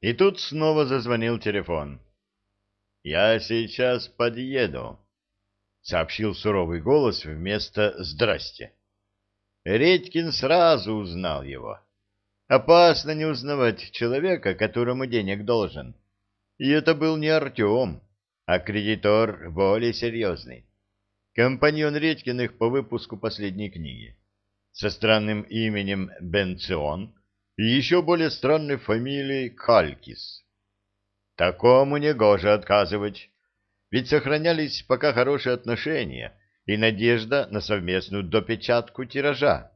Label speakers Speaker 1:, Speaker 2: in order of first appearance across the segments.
Speaker 1: И тут снова зазвонил телефон. «Я сейчас подъеду», — сообщил суровый голос вместо «здрасте». Редькин сразу узнал его. Опасно не узнавать человека, которому денег должен. И это был не Артем, а кредитор более серьезный. Компаньон Редькиных по выпуску последней книги. Со странным именем Бенцион и еще более странной фамилией Калькис. Такому негоже отказывать, ведь сохранялись пока хорошие отношения и надежда на совместную допечатку тиража,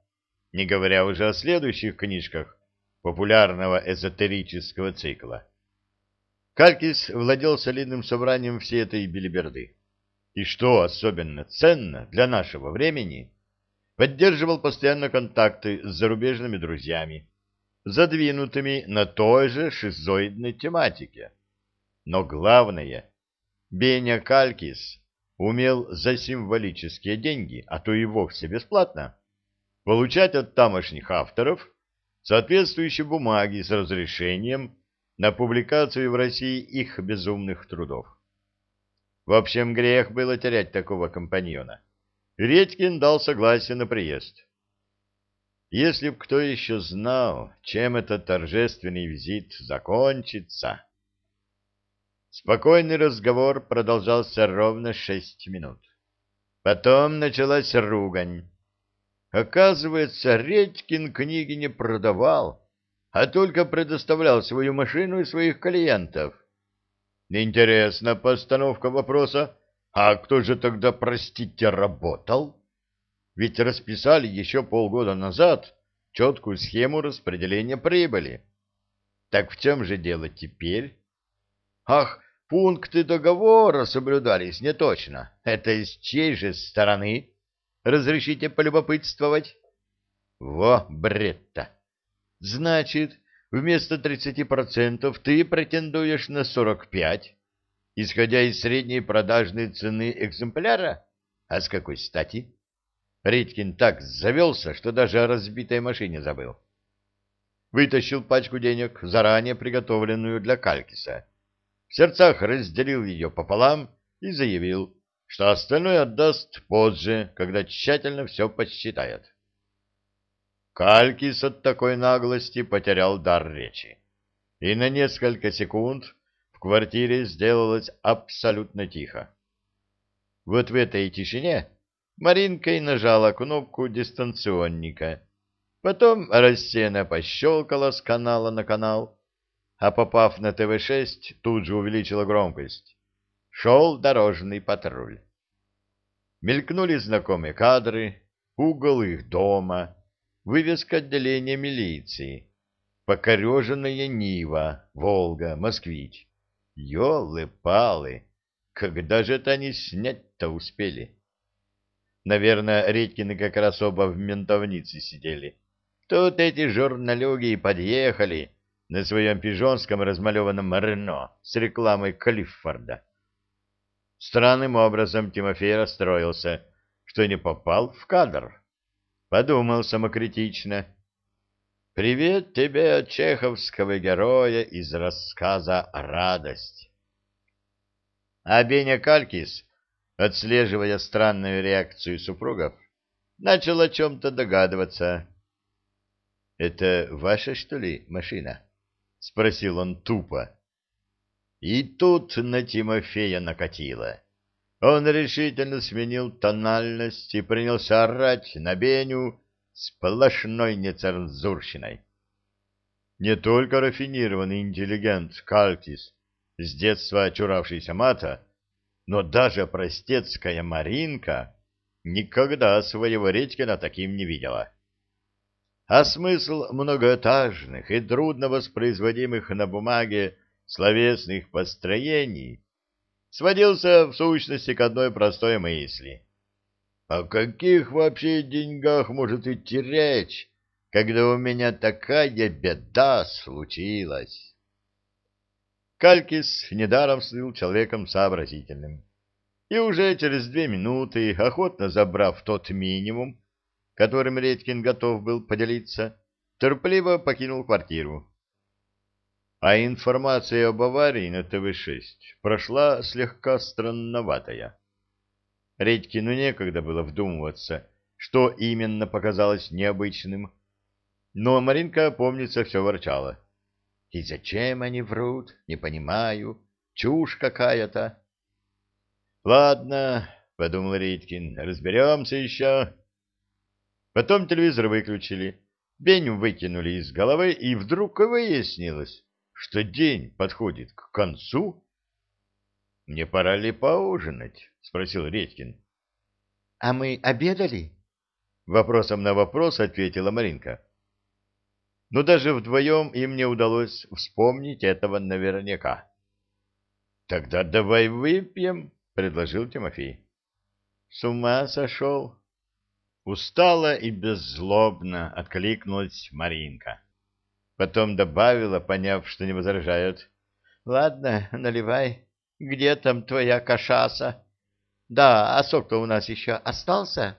Speaker 1: не говоря уже о следующих книжках популярного эзотерического цикла. Калькис владел солидным собранием всей этой билиберды. И что особенно ценно для нашего времени, поддерживал постоянно контакты с зарубежными друзьями, задвинутыми на той же шизоидной тематике. Но главное, Беня Калькис умел за символические деньги, а то и вовсе бесплатно, получать от тамошних авторов соответствующие бумаги с разрешением на публикацию в России их безумных трудов. В общем, грех было терять такого компаньона. Редькин дал согласие на приезд. Если б кто еще знал, чем этот торжественный визит закончится. Спокойный разговор продолжался ровно шесть минут. Потом началась ругань. Оказывается, Редькин книги не продавал, а только предоставлял свою машину и своих клиентов. Интересна постановка вопроса, а кто же тогда, простите, работал? Ведь расписали еще полгода назад четкую схему распределения прибыли. Так в чем же дело теперь? Ах, пункты договора соблюдались не точно. Это с чьей же стороны? Разрешите полюбопытствовать? Во, бред-то! Значит, вместо 30% ты претендуешь на 45%, исходя из средней продажной цены экземпляра? А с какой стати? Редькин так завелся, что даже о разбитой машине забыл. Вытащил пачку денег, заранее приготовленную для Калькиса. В сердцах разделил ее пополам и заявил, что остальное отдаст позже, когда тщательно все посчитает. Калькис от такой наглости потерял дар речи, и на несколько секунд в квартире сделалось абсолютно тихо. Вот в этой тишине Маринка и нажала кнопку дистанционника, потом рассеянно пощелкала с канала на канал, а попав на ТВ-6, тут же увеличила громкость шел дорожный патруль. Мелькнули знакомые кадры, угол их дома, вывеска отделения милиции, покореженная Нива, Волга, Москвич. Ёлы-палы, когда же это они снять-то успели? Наверное, Редькины как раз оба в ментовнице сидели. Тут эти журналюги и подъехали на своем пижонском размалеванном Рено с рекламой Клиффорда. Странным образом Тимофей расстроился, что не попал в кадр. Подумал самокритично. «Привет тебе от чеховского героя из рассказа «Радость». А Беня Калькис, отслеживая странную реакцию супругов, начал о чем-то догадываться. «Это ваша, что ли, машина?» — спросил он тупо. И тут на Тимофея накатило. Он решительно сменил тональность и принялся орать на Беню сплошной нецензурщиной. Не только рафинированный интеллигент Кальтис, с детства очуравшийся мата, но даже простецкая Маринка никогда своего Редькина таким не видела. А смысл многоэтажных и трудно воспроизводимых на бумаге словесных построений сводился в сущности к одной простой мысли. О каких вообще деньгах может идти речь, когда у меня такая беда случилась? Калькис недаром слыл человеком сообразительным. И уже через две минуты, охотно забрав тот минимум, которым Редькин готов был поделиться, терпеливо покинул квартиру. а информация об аварии на ТВ-6 прошла слегка странноватая. Редькину некогда было вдумываться, что именно показалось необычным, но Маринка, помнится, все ворчала. «И зачем они врут? Не понимаю. Чушь какая-то». «Ладно», — подумал Риткин, — «разберемся еще». Потом телевизор выключили, Беню выкинули из головы, и вдруг выяснилось, что день подходит к концу. — Не пора ли поужинать? — спросил Редькин. — А мы обедали? — вопросом на вопрос ответила Маринка. Но даже вдвоем им не удалось вспомнить этого наверняка. — Тогда давай выпьем, — предложил Тимофей. — С ума сошел? Устала и беззлобно откликнулась Маринка. Потом добавила, поняв, что не возражают. — Ладно, наливай. Где там твоя кашаса? Да, а сок-то у нас еще остался?